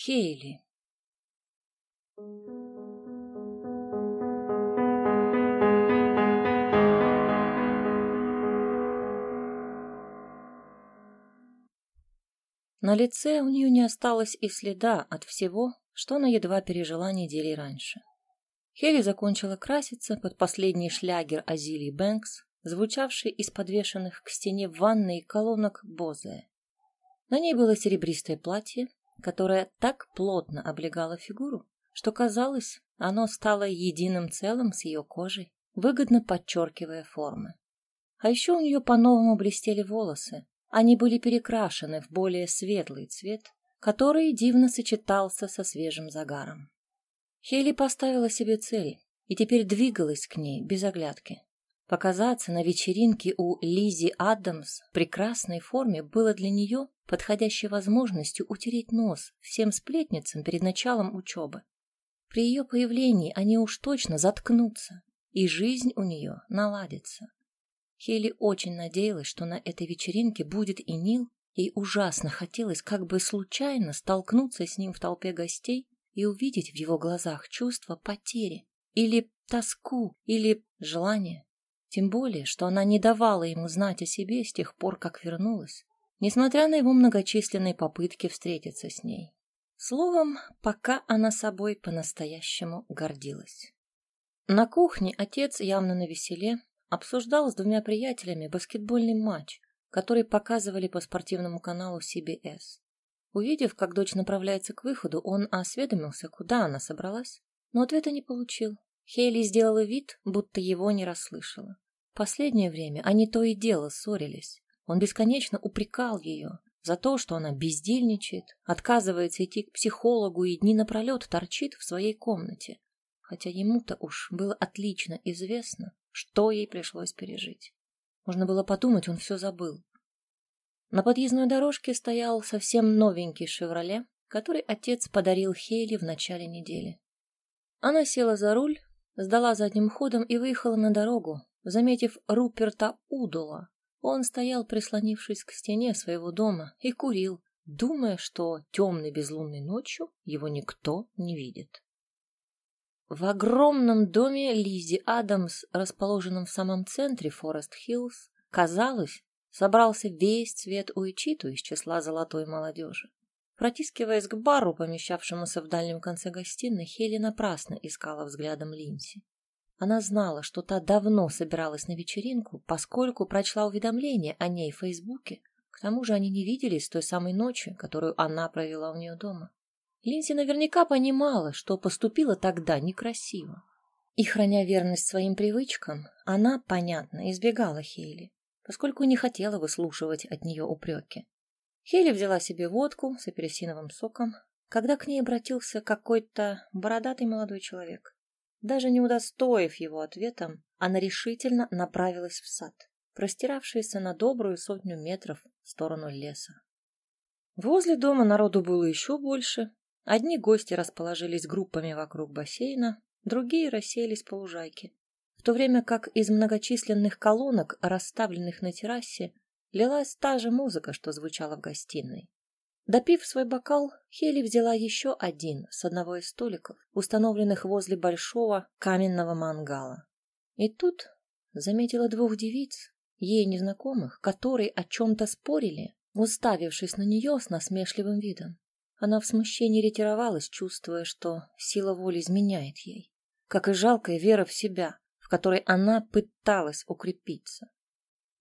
Хейли. На лице у нее не осталось и следа от всего, что она едва пережила недели раньше. Хелли закончила краситься под последний шлягер Азилии Бэнкс, звучавший из подвешенных к стене ванной колонок Бозе. На ней было серебристое платье, которое так плотно облегало фигуру, что казалось, оно стало единым целым с ее кожей, выгодно подчеркивая формы. А еще у нее по-новому блестели волосы. Они были перекрашены в более светлый цвет, который дивно сочетался со свежим загаром. Хейли поставила себе цель и теперь двигалась к ней без оглядки. Показаться на вечеринке у Лизи Адамс в прекрасной форме было для нее подходящей возможностью утереть нос всем сплетницам перед началом учебы. При ее появлении они уж точно заткнутся, и жизнь у нее наладится. Хейли очень надеялась, что на этой вечеринке будет и Нил, Ей ужасно хотелось как бы случайно столкнуться с ним в толпе гостей и увидеть в его глазах чувство потери или тоску, или желание. Тем более, что она не давала ему знать о себе с тех пор, как вернулась, несмотря на его многочисленные попытки встретиться с ней. Словом, пока она собой по-настоящему гордилась. На кухне отец, явно на веселе, обсуждал с двумя приятелями баскетбольный матч, который показывали по спортивному каналу CBS. Увидев, как дочь направляется к выходу, он осведомился, куда она собралась, но ответа не получил. Хейли сделала вид, будто его не расслышала. Последнее время они то и дело ссорились. Он бесконечно упрекал ее за то, что она бездельничает, отказывается идти к психологу и дни напролет торчит в своей комнате, хотя ему-то уж было отлично известно, что ей пришлось пережить. Можно было подумать, он все забыл. На подъездной дорожке стоял совсем новенький «Шевроле», который отец подарил Хейли в начале недели. Она села за руль, сдала задним ходом и выехала на дорогу, заметив Руперта Удола. Он стоял, прислонившись к стене своего дома, и курил, думая, что темной безлунной ночью его никто не видит. В огромном доме Лизи Адамс, расположенном в самом центре Форест-Хиллз, казалось, собрался весь цвет Уичиту из числа золотой молодежи. Протискиваясь к бару, помещавшемуся в дальнем конце гостиной, Хелли напрасно искала взглядом Линси. Она знала, что та давно собиралась на вечеринку, поскольку прочла уведомление о ней в Фейсбуке. К тому же они не виделись с той самой ночи, которую она провела у нее дома. Линси наверняка понимала, что поступила тогда некрасиво. И, храня верность своим привычкам, она, понятно, избегала Хейли, поскольку не хотела выслушивать от нее упреки. Хейли взяла себе водку с апельсиновым соком, когда к ней обратился какой-то бородатый молодой человек. Даже не удостоив его ответом, она решительно направилась в сад, простиравшийся на добрую сотню метров в сторону леса. Возле дома народу было еще больше, Одни гости расположились группами вокруг бассейна, другие расселись по лужайке, в то время как из многочисленных колонок, расставленных на террасе, лилась та же музыка, что звучала в гостиной. Допив свой бокал, Хели взяла еще один с одного из столиков, установленных возле большого каменного мангала. И тут заметила двух девиц, ей незнакомых, которые о чем-то спорили, уставившись на нее с насмешливым видом. Она в смущении ретировалась, чувствуя, что сила воли изменяет ей, как и жалкая вера в себя, в которой она пыталась укрепиться.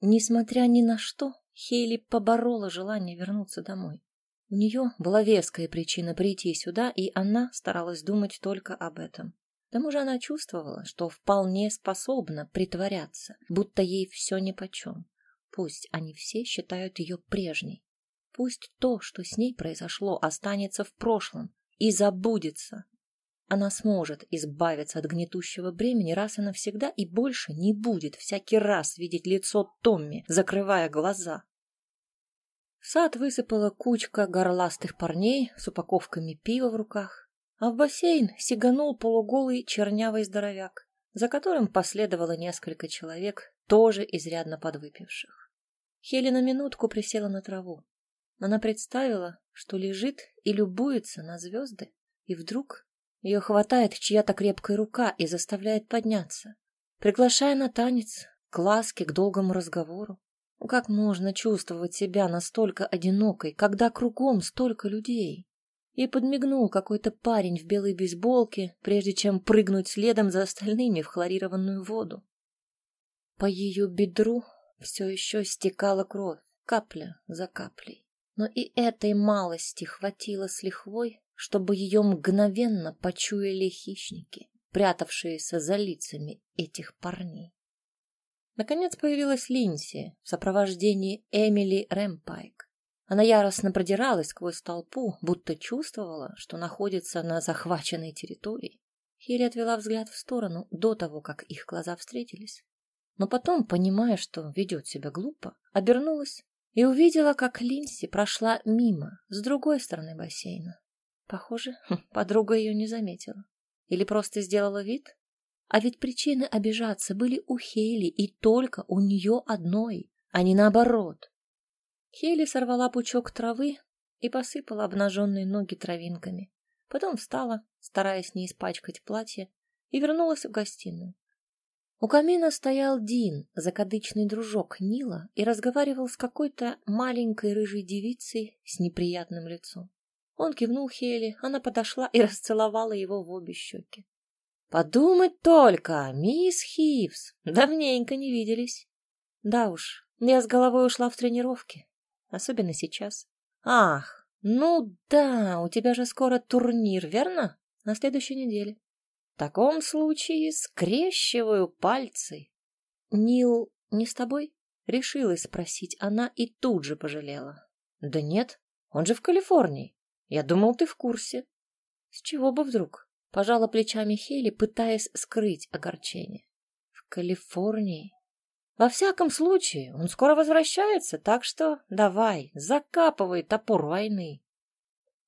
Несмотря ни на что, Хейли поборола желание вернуться домой. У нее была веская причина прийти сюда, и она старалась думать только об этом. К тому же она чувствовала, что вполне способна притворяться, будто ей все нипочем. Пусть они все считают ее прежней, Пусть то, что с ней произошло, останется в прошлом и забудется. Она сможет избавиться от гнетущего бремени раз и навсегда и больше не будет всякий раз видеть лицо Томми, закрывая глаза. В сад высыпала кучка горластых парней с упаковками пива в руках, а в бассейн сиганул полуголый чернявый здоровяк, за которым последовало несколько человек, тоже изрядно подвыпивших. Хели на минутку присела на траву. Она представила, что лежит и любуется на звезды, и вдруг ее хватает чья-то крепкая рука и заставляет подняться, приглашая на танец, к ласке, к долгому разговору. Как можно чувствовать себя настолько одинокой, когда кругом столько людей? Ей подмигнул какой-то парень в белой бейсболке, прежде чем прыгнуть следом за остальными в хлорированную воду. По ее бедру все еще стекала кровь, капля за каплей. Но и этой малости хватило с лихвой, чтобы ее мгновенно почуяли хищники, прятавшиеся за лицами этих парней. Наконец появилась Линси в сопровождении Эмили Рэмпайк. Она яростно продиралась сквозь толпу, будто чувствовала, что находится на захваченной территории. Хири отвела взгляд в сторону до того, как их глаза встретились. Но потом, понимая, что ведет себя глупо, обернулась и увидела, как Линси прошла мимо, с другой стороны бассейна. Похоже, подруга ее не заметила. Или просто сделала вид? А ведь причины обижаться были у Хейли и только у нее одной, а не наоборот. Хейли сорвала пучок травы и посыпала обнаженные ноги травинками. Потом встала, стараясь не испачкать платье, и вернулась в гостиную. У камина стоял Дин, закадычный дружок Нила, и разговаривал с какой-то маленькой рыжей девицей с неприятным лицом. Он кивнул Хейли, она подошла и расцеловала его в обе щеки. Подумать только, мисс Хивс, давненько не виделись. Да уж, я с головой ушла в тренировки, особенно сейчас. Ах, ну да, у тебя же скоро турнир, верно? На следующей неделе. В таком случае скрещиваю пальцы. Нил не с тобой? Решилась спросить она и тут же пожалела. Да нет, он же в Калифорнии. Я думал, ты в курсе. С чего бы вдруг? Пожала плечами Хели, пытаясь скрыть огорчение. В Калифорнии. Во всяком случае, он скоро возвращается, так что давай, закапывай топор войны.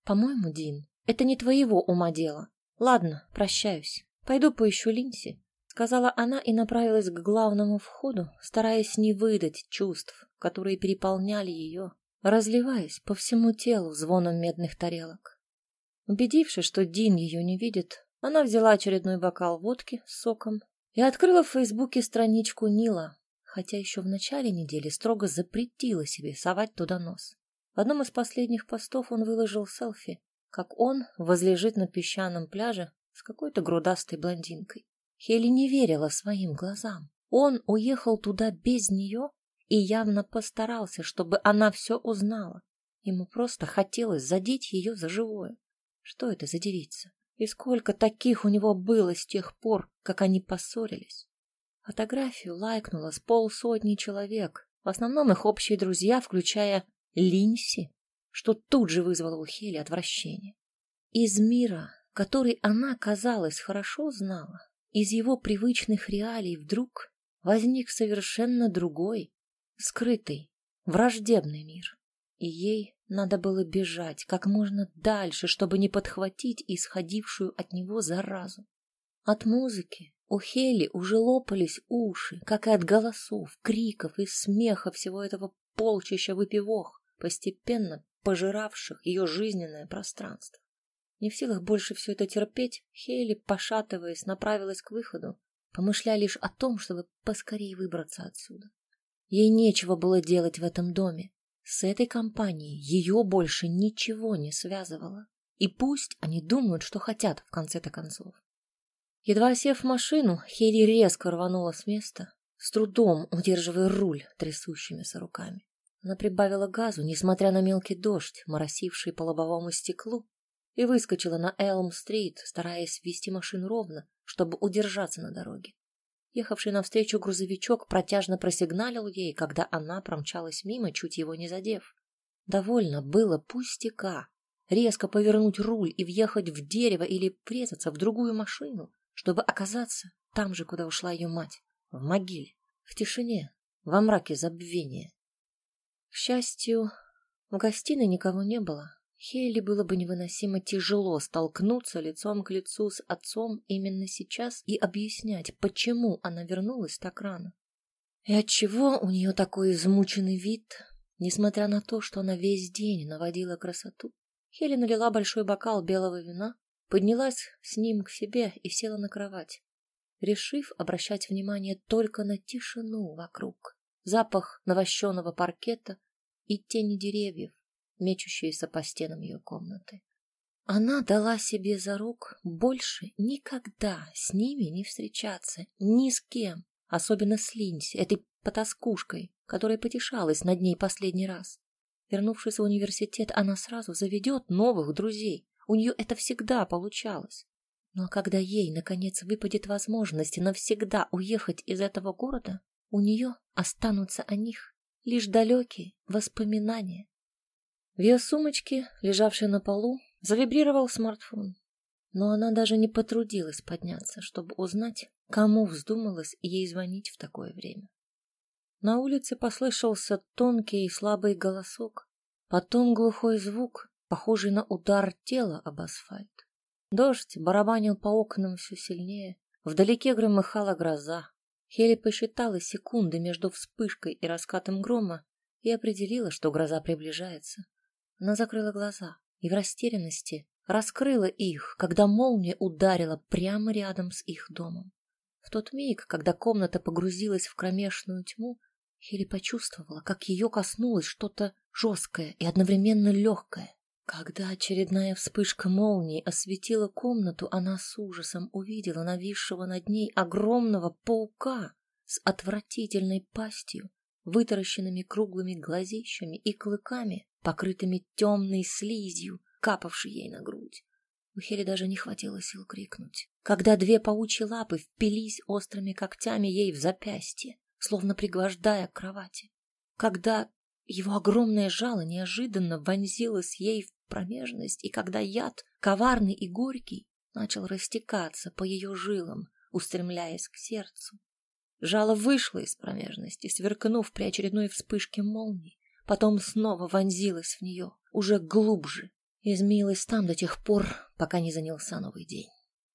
По-моему, Дин, это не твоего ума дело. Ладно, прощаюсь. Пойду поищу Линси, сказала она и направилась к главному входу, стараясь не выдать чувств, которые переполняли ее, разливаясь по всему телу звоном медных тарелок. Убедившись, что Дин ее не видит, она взяла очередной бокал водки с соком и открыла в Фейсбуке страничку Нила, хотя еще в начале недели строго запретила себе совать туда нос. В одном из последних постов он выложил селфи, как он возлежит на песчаном пляже с какой-то грудастой блондинкой. Хелли не верила своим глазам. Он уехал туда без нее и явно постарался, чтобы она все узнала. Ему просто хотелось задеть ее за живое. Что это за девица? И сколько таких у него было с тех пор, как они поссорились? Фотографию лайкнуло с полсотни человек, в основном их общие друзья, включая Линси, что тут же вызвало у Хели отвращение. Из мира, который она, казалось, хорошо знала, из его привычных реалий вдруг возник совершенно другой, скрытый, враждебный мир. И ей надо было бежать как можно дальше, чтобы не подхватить исходившую от него заразу. От музыки у Хели уже лопались уши, как и от голосов, криков и смеха всего этого полчища выпивох, постепенно пожиравших ее жизненное пространство. Не в силах больше все это терпеть, Хейли, пошатываясь, направилась к выходу, помышляя лишь о том, чтобы поскорее выбраться отсюда. Ей нечего было делать в этом доме. С этой компанией ее больше ничего не связывало. И пусть они думают, что хотят в конце-то концов. Едва сев в машину, Хейли резко рванула с места, с трудом удерживая руль трясущимися руками. Она прибавила газу, несмотря на мелкий дождь, моросивший по лобовому стеклу, и выскочила на Элм-стрит, стараясь вести машину ровно, чтобы удержаться на дороге. Ехавший навстречу грузовичок протяжно просигналил ей, когда она промчалась мимо, чуть его не задев. Довольно было пустяка. Резко повернуть руль и въехать в дерево или врезаться в другую машину, чтобы оказаться там же, куда ушла ее мать, в могиле, в тишине, во мраке забвения. К счастью, в гостиной никого не было, Хейли было бы невыносимо тяжело столкнуться лицом к лицу с отцом именно сейчас и объяснять, почему она вернулась так рано. И отчего у нее такой измученный вид, несмотря на то, что она весь день наводила красоту. Хелли налила большой бокал белого вина, поднялась с ним к себе и села на кровать, решив обращать внимание только на тишину вокруг, запах навощенного паркета и тени деревьев, мечущиеся по стенам ее комнаты. Она дала себе за рук больше никогда с ними не встречаться, ни с кем, особенно с Линси, этой потаскушкой, которая потешалась над ней последний раз. Вернувшись в университет, она сразу заведет новых друзей. У нее это всегда получалось. Но когда ей, наконец, выпадет возможность навсегда уехать из этого города, у нее останутся о них лишь далекие воспоминания. В ее сумочке, лежавшей на полу, завибрировал смартфон. Но она даже не потрудилась подняться, чтобы узнать, кому вздумалось ей звонить в такое время. На улице послышался тонкий и слабый голосок, потом глухой звук, похожий на удар тела об асфальт. Дождь барабанил по окнам все сильнее, вдалеке громыхала гроза. Хели посчитала секунды между вспышкой и раскатом грома и определила, что гроза приближается. Она закрыла глаза и в растерянности раскрыла их, когда молния ударила прямо рядом с их домом. В тот миг, когда комната погрузилась в кромешную тьму, Хели почувствовала, как ее коснулось что-то жесткое и одновременно легкое. Когда очередная вспышка молнии осветила комнату, она с ужасом увидела нависшего над ней огромного паука с отвратительной пастью, вытаращенными круглыми глазищами и клыками, покрытыми темной слизью, капавшей ей на грудь. У Хели даже не хватило сил крикнуть, когда две паучьи лапы впились острыми когтями ей в запястье словно пригвождая к кровати. Когда его огромное жало неожиданно вонзилось ей в промежность, и когда яд, коварный и горький, начал растекаться по ее жилам, устремляясь к сердцу. Жало вышло из промежности, сверкнув при очередной вспышке молнии, потом снова вонзилось в нее, уже глубже, и змеилась там до тех пор, пока не занялся новый день.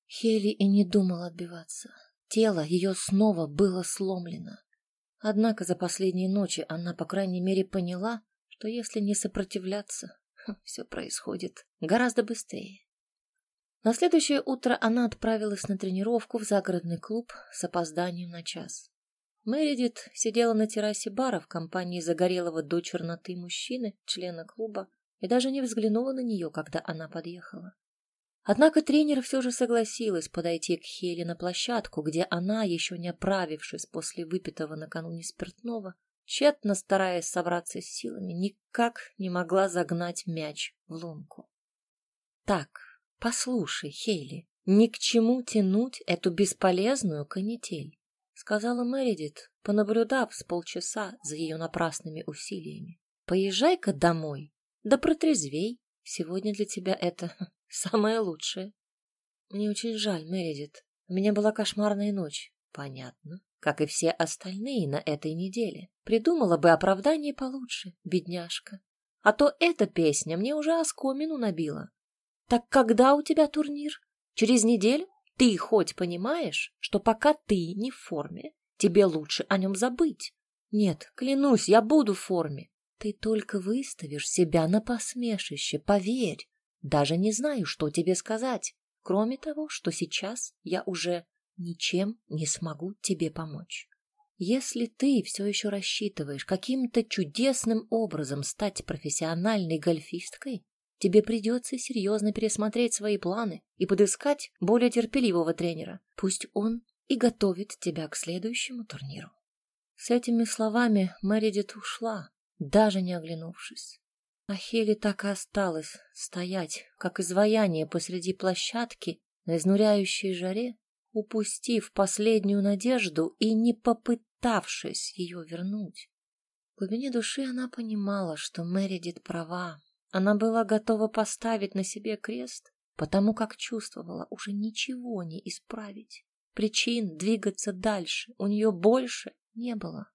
Хели и не думала отбиваться. Тело ее снова было сломлено. Однако за последние ночи она, по крайней мере, поняла, что если не сопротивляться, все происходит гораздо быстрее. На следующее утро она отправилась на тренировку в загородный клуб с опозданием на час. Мэридит сидела на террасе бара в компании загорелого до черноты мужчины, члена клуба, и даже не взглянула на нее, когда она подъехала. Однако тренер все же согласилась подойти к Хеле на площадку, где она, еще не оправившись после выпитого накануне спиртного, тщетно стараясь собраться с силами, никак не могла загнать мяч в лунку. «Так, послушай, Хейли, ни к чему тянуть эту бесполезную канитель», сказала Мэридит, понаблюдав с полчаса за ее напрасными усилиями. «Поезжай-ка домой, да протрезвей. Сегодня для тебя это Самое лучшее. Мне очень жаль, Мередит. У меня была кошмарная ночь. Понятно. Как и все остальные на этой неделе. Придумала бы оправдание получше, бедняжка. А то эта песня мне уже оскомину набила. Так когда у тебя турнир? Через неделю? Ты хоть понимаешь, что пока ты не в форме, тебе лучше о нем забыть? Нет, клянусь, я буду в форме. Ты только выставишь себя на посмешище, поверь. Даже не знаю, что тебе сказать, кроме того, что сейчас я уже ничем не смогу тебе помочь. Если ты все еще рассчитываешь каким-то чудесным образом стать профессиональной гольфисткой, тебе придется серьезно пересмотреть свои планы и подыскать более терпеливого тренера. Пусть он и готовит тебя к следующему турниру. С этими словами Мэридит ушла, даже не оглянувшись. А Хели так и осталась стоять, как изваяние посреди площадки на изнуряющей жаре, упустив последнюю надежду и не попытавшись ее вернуть. В глубине души она понимала, что Мередит права. Она была готова поставить на себе крест, потому как чувствовала уже ничего не исправить. Причин двигаться дальше у нее больше не было.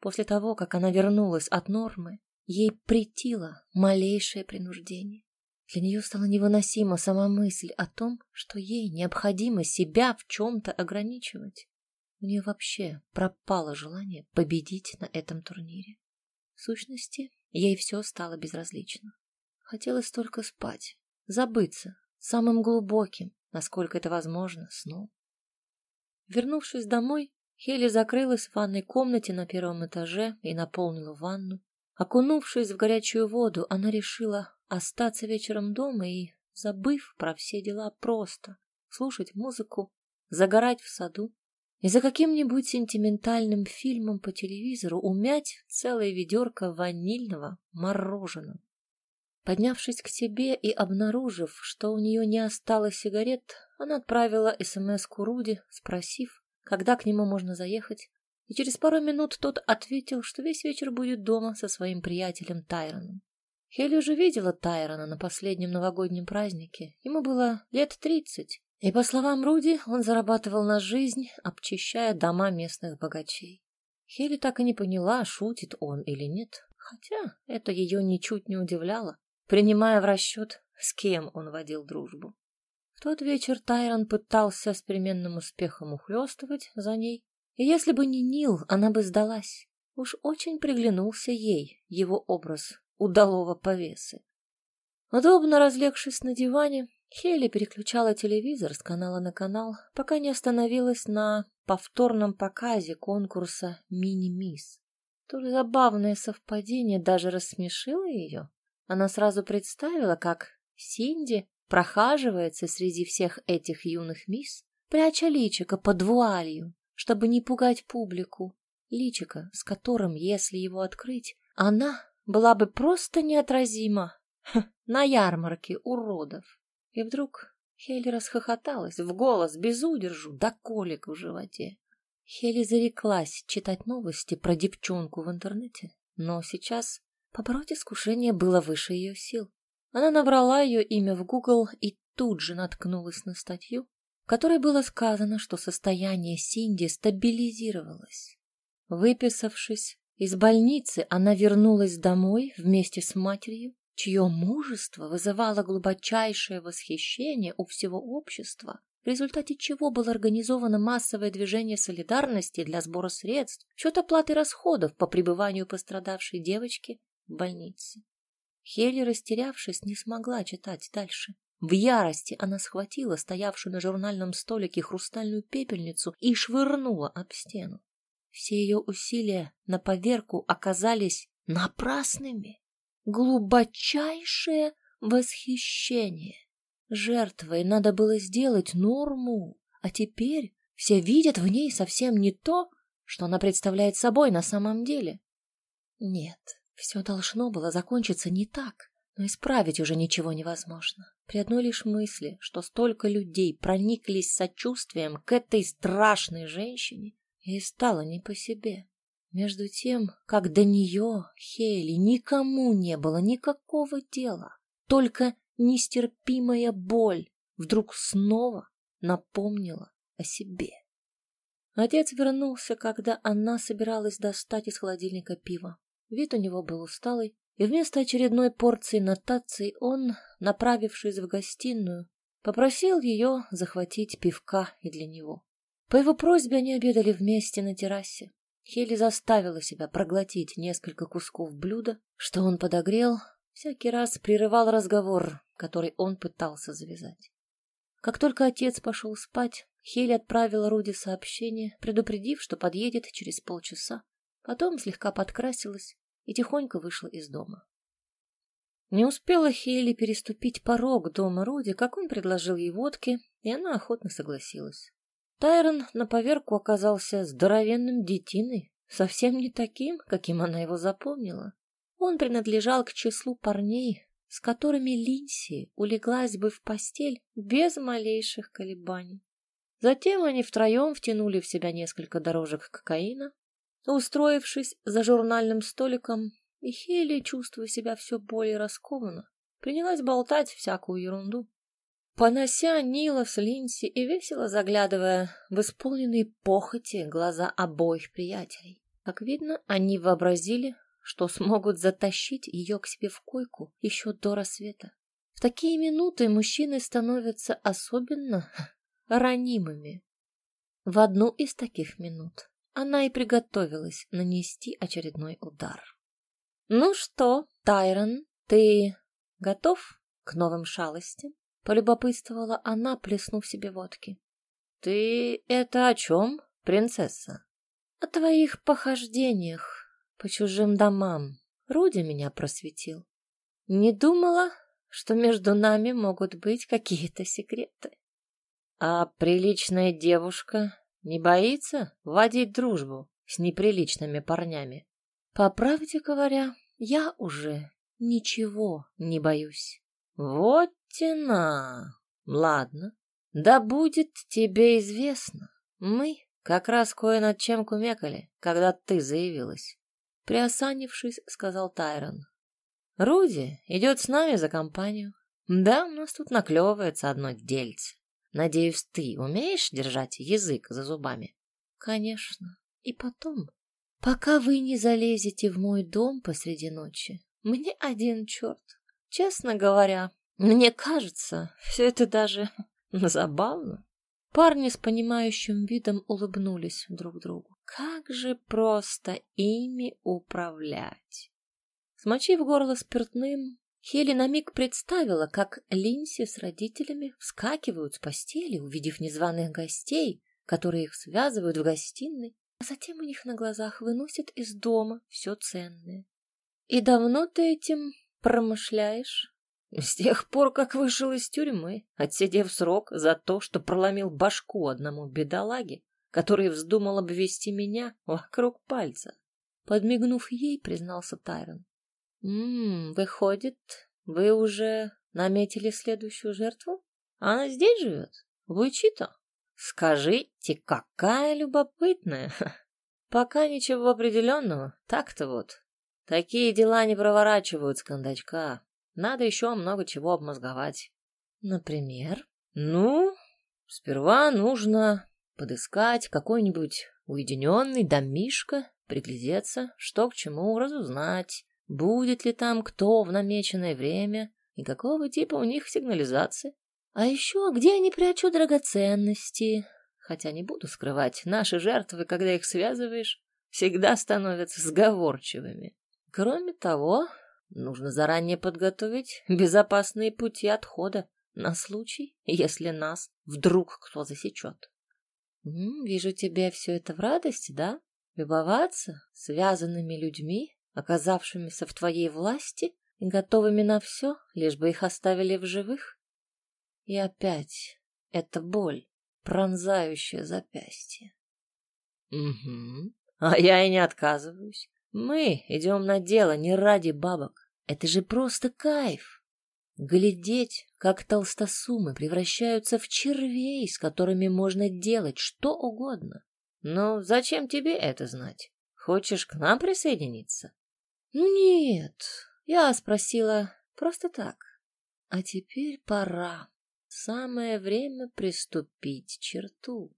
После того, как она вернулась от нормы, Ей претило малейшее принуждение. Для нее стала невыносима сама мысль о том, что ей необходимо себя в чем-то ограничивать. У нее вообще пропало желание победить на этом турнире. В сущности, ей все стало безразлично. Хотелось только спать, забыться, самым глубоким, насколько это возможно, сном. Вернувшись домой, Хелли закрылась в ванной комнате на первом этаже и наполнила ванну. Окунувшись в горячую воду, она решила остаться вечером дома и, забыв про все дела, просто слушать музыку, загорать в саду и за каким-нибудь сентиментальным фильмом по телевизору умять целое ведерко ванильного мороженого. Поднявшись к себе и обнаружив, что у нее не осталось сигарет, она отправила СМС-ку Руди, спросив, когда к нему можно заехать, и через пару минут тот ответил, что весь вечер будет дома со своим приятелем Тайроном. Хелли уже видела Тайрона на последнем новогоднем празднике. Ему было лет тридцать, и, по словам Руди, он зарабатывал на жизнь, обчищая дома местных богачей. Хелли так и не поняла, шутит он или нет, хотя это ее ничуть не удивляло, принимая в расчет, с кем он водил дружбу. В тот вечер Тайрон пытался с переменным успехом ухлёстывать за ней, и если бы не Нил, она бы сдалась. Уж очень приглянулся ей его образ удалого повесы. Удобно разлегшись на диване, Хелли переключала телевизор с канала на канал, пока не остановилась на повторном показе конкурса «Мини-мисс». То забавное совпадение даже рассмешило ее. Она сразу представила, как Синди прохаживается среди всех этих юных мисс, пряча личико под вуалью, чтобы не пугать публику. Личико, с которым, если его открыть, она была бы просто неотразима на ярмарке уродов. И вдруг Хелли расхохоталась в голос без удержу до колик в животе. Хелли зареклась читать новости про девчонку в интернете, но сейчас побороть искушение было выше ее сил. Она набрала ее имя в Google и тут же наткнулась на статью, в которой было сказано, что состояние Синди стабилизировалось. Выписавшись из больницы, она вернулась домой вместе с матерью, чье мужество вызывало глубочайшее восхищение у всего общества, в результате чего было организовано массовое движение солидарности для сбора средств в счет оплаты расходов по пребыванию пострадавшей девочки в больнице. Хелли, растерявшись, не смогла читать дальше. В ярости она схватила стоявшую на журнальном столике хрустальную пепельницу и швырнула об стену. Все ее усилия на поверку оказались напрасными. Глубочайшее восхищение. Жертвой надо было сделать норму, а теперь все видят в ней совсем не то, что она представляет собой на самом деле. Нет, все должно было закончиться не так, но исправить уже ничего невозможно. При одной лишь мысли, что столько людей прониклись сочувствием к этой страшной женщине, и стало не по себе. Между тем, как до нее, Хейли, никому не было никакого дела, только нестерпимая боль вдруг снова напомнила о себе. Отец вернулся, когда она собиралась достать из холодильника пиво. Вид у него был усталый, и вместо очередной порции нотаций он, направившись в гостиную, попросил ее захватить пивка и для него. По его просьбе они обедали вместе на террасе. Хелли заставила себя проглотить несколько кусков блюда, что он подогрел, всякий раз прерывал разговор, который он пытался завязать. Как только отец пошел спать, Хелли отправила Руди сообщение, предупредив, что подъедет через полчаса. Потом слегка подкрасилась и тихонько вышла из дома. Не успела Хейли переступить порог дома Руди, как он предложил ей водки, и она охотно согласилась. Тайрон на поверку оказался здоровенным детиной, совсем не таким, каким она его запомнила. Он принадлежал к числу парней, с которыми Линси улеглась бы в постель без малейших колебаний. Затем они втроем втянули в себя несколько дорожек кокаина, Устроившись за журнальным столиком, и Хелли, чувствуя себя все более раскованно, принялась болтать всякую ерунду. Понося Нила с Линси и весело заглядывая в исполненные похоти глаза обоих приятелей. Как видно, они вообразили, что смогут затащить ее к себе в койку еще до рассвета. В такие минуты мужчины становятся особенно ранимыми. В одну из таких минут она и приготовилась нанести очередной удар. «Ну что, Тайрон, ты Готов к новым шалостям? Полюбопытствовала она, плеснув себе водки. Ты это о чем, принцесса? О твоих похождениях по чужим домам. Руди меня просветил. Не думала, что между нами могут быть какие-то секреты. А приличная девушка не боится водить дружбу с неприличными парнями? По правде говоря, я уже ничего не боюсь. Вот тена. Ладно, да будет тебе известно. Мы как раз кое над чем кумекали, когда ты заявилась. Приосанившись, сказал Тайрон. Руди идет с нами за компанию. Да, у нас тут наклевывается одно дельце. Надеюсь, ты умеешь держать язык за зубами? Конечно. И потом, пока вы не залезете в мой дом посреди ночи, мне один черт. Честно говоря, мне кажется, все это даже забавно. Парни с понимающим видом улыбнулись друг другу. Как же просто ими управлять. Смочив горло спиртным, Хели на миг представила, как Линси с родителями вскакивают с постели, увидев незваных гостей, которые их связывают в гостиной, а затем у них на глазах выносят из дома все ценное. И давно ты этим промышляешь? С тех пор, как вышел из тюрьмы, отсидев срок за то, что проломил башку одному бедолаге, который вздумал обвести меня вокруг пальца. Подмигнув ей, признался Тайрон. «Ммм, выходит, вы уже наметили следующую жертву? Она здесь живет? В Уичито? Скажите, какая любопытная! Пока ничего определенного, так-то вот. Такие дела не проворачивают с кондачка. Надо еще много чего обмозговать. Например? Ну, сперва нужно подыскать какой-нибудь уединенный домишко, приглядеться, что к чему, разузнать, будет ли там кто в намеченное время и какого типа у них сигнализации. А еще, где они прячут драгоценности. Хотя не буду скрывать, наши жертвы, когда их связываешь, всегда становятся сговорчивыми. Кроме того, нужно заранее подготовить безопасные пути отхода на случай, если нас вдруг кто засечет. вижу тебе все это в радости, да? Любоваться связанными людьми оказавшимися в твоей власти и готовыми на все, лишь бы их оставили в живых? И опять эта боль, пронзающая запястье. Угу. А я и не отказываюсь. Мы идем на дело не ради бабок. Это же просто кайф. Глядеть, как толстосумы превращаются в червей, с которыми можно делать что угодно. Но зачем тебе это знать? Хочешь к нам присоединиться? Ну нет, я спросила просто так. А теперь пора. Самое время приступить черту.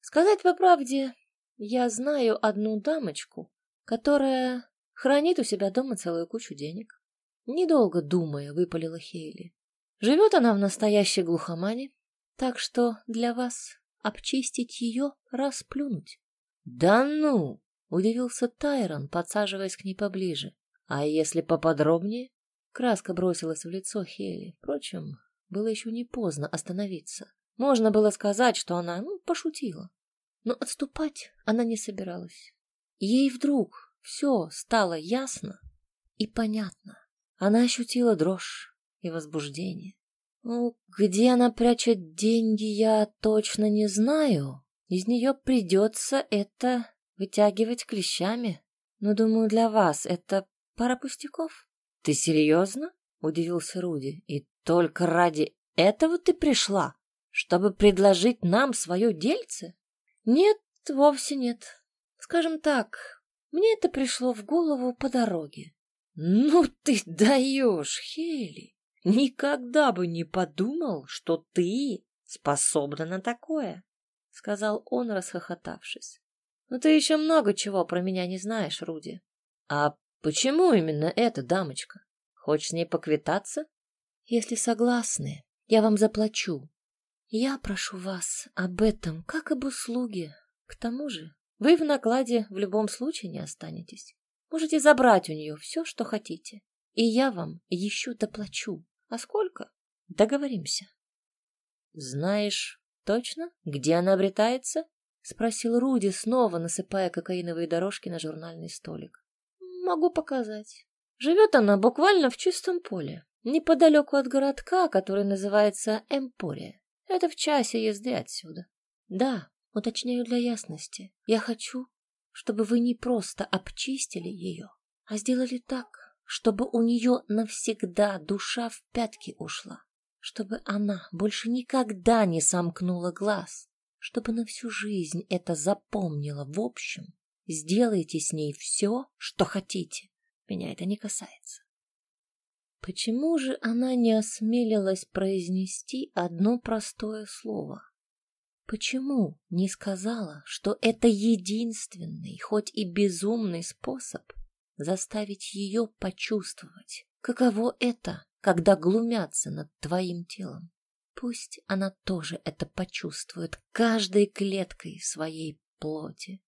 Сказать по правде, я знаю одну дамочку, которая хранит у себя дома целую кучу денег. Недолго думая, выпалила Хейли. Живет она в настоящей глухомане, так что для вас обчистить ее расплюнуть. Да ну! Удивился Тайрон, подсаживаясь к ней поближе. А если поподробнее? Краска бросилась в лицо Хели. Впрочем, было еще не поздно остановиться. Можно было сказать, что она, ну, пошутила. Но отступать она не собиралась. Ей вдруг все стало ясно и понятно. Она ощутила дрожь и возбуждение. Ну, где она прячет деньги, я точно не знаю. Из нее придется это вытягивать клещами. Но, думаю, для вас это пара пустяков. Ты серьезно? Удивился Руди. И только ради этого ты пришла? Чтобы предложить нам свое дельце? Нет, вовсе нет. Скажем так, мне это пришло в голову по дороге. Ну ты даешь, Хели. Никогда бы не подумал, что ты способна на такое, сказал он, расхохотавшись. Но ты еще много чего про меня не знаешь, Руди. А почему именно эта дамочка? Хочешь с ней поквитаться? Если согласны, я вам заплачу. Я прошу вас об этом, как об услуге. К тому же, вы в накладе в любом случае не останетесь. Можете забрать у нее все, что хотите. И я вам еще доплачу. А сколько? Договоримся. Знаешь точно, где она обретается? Спросил Руди, снова насыпая кокаиновые дорожки на журнальный столик. Могу показать. Живет она буквально в чистом поле, неподалеку от городка, который называется Эмпория. Это в часе езды отсюда. Да, уточняю для ясности. Я хочу, чтобы вы не просто обчистили ее, а сделали так, чтобы у нее навсегда душа в пятки ушла, чтобы она больше никогда не сомкнула глаз, чтобы на всю жизнь это запомнила. В общем, сделайте с ней все, что хотите. Меня это не касается. Почему же она не осмелилась произнести одно простое слово? Почему не сказала, что это единственный, хоть и безумный способ заставить ее почувствовать, каково это, когда глумятся над твоим телом? Пусть она тоже это почувствует каждой клеткой своей плоти.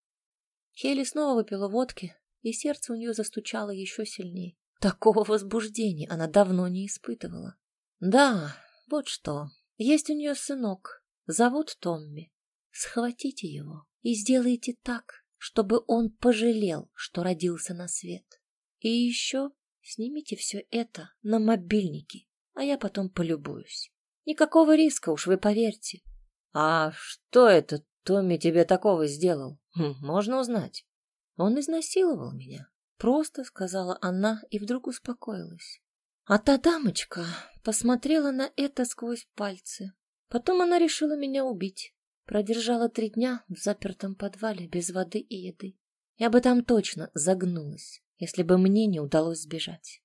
Хейли снова выпила водки, и сердце у нее застучало еще сильнее. Такого возбуждения она давно не испытывала. Да, вот что. Есть у нее сынок. Зовут Томми. Схватите его и сделайте так, чтобы он пожалел, что родился на свет. И еще снимите все это на мобильники, а я потом полюбуюсь. Никакого риска уж, вы поверьте. А что это Томми тебе такого сделал? Хм, можно узнать. Он изнасиловал меня. Просто сказала она и вдруг успокоилась. А та дамочка посмотрела на это сквозь пальцы. Потом она решила меня убить. Продержала три дня в запертом подвале без воды и еды. Я бы там точно загнулась, если бы мне не удалось сбежать.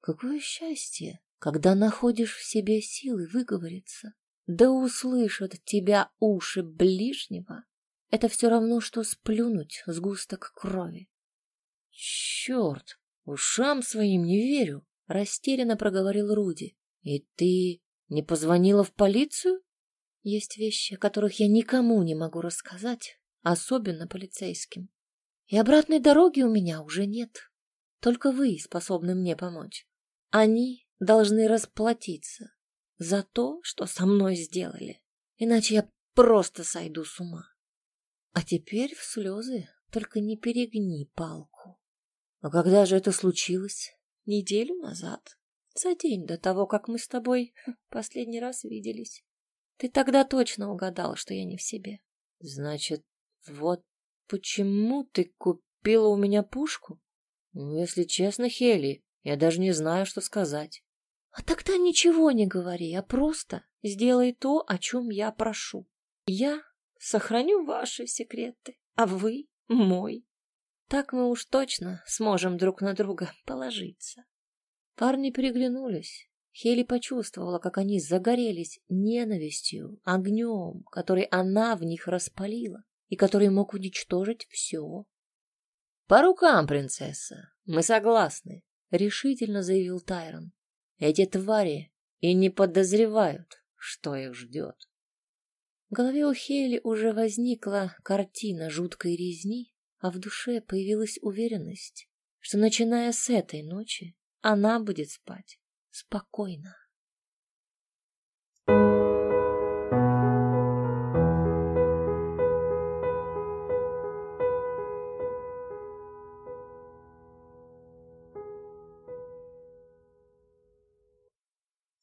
Какое счастье, когда находишь в себе силы выговориться. Да услышат тебя уши ближнего. Это все равно, что сплюнуть сгусток крови. Черт, ушам своим не верю, растерянно проговорил Руди. И ты не позвонила в полицию? Есть вещи, о которых я никому не могу рассказать, особенно полицейским. И обратной дороги у меня уже нет. Только вы способны мне помочь. Они должны расплатиться за то, что со мной сделали. Иначе я просто сойду с ума. А теперь в слезы, только не перегни палку. А когда же это случилось? Неделю назад. За день до того, как мы с тобой последний раз виделись. Ты тогда точно угадал, что я не в себе. Значит, вот почему ты купила у меня пушку? Ну, если честно, Хели, я даже не знаю, что сказать. А тогда ничего не говори, а просто сделай то, о чем я прошу. Я сохраню ваши секреты, а вы — мой. Так мы уж точно сможем друг на друга положиться. Парни переглянулись. Хели почувствовала, как они загорелись ненавистью, огнем, который она в них распалила и который мог уничтожить все. — По рукам, принцесса, мы согласны, — решительно заявил Тайрон. — Эти твари и не подозревают, что их ждет. В голове у Хели уже возникла картина жуткой резни, а в душе появилась уверенность, что, начиная с этой ночи, она будет спать спокойно.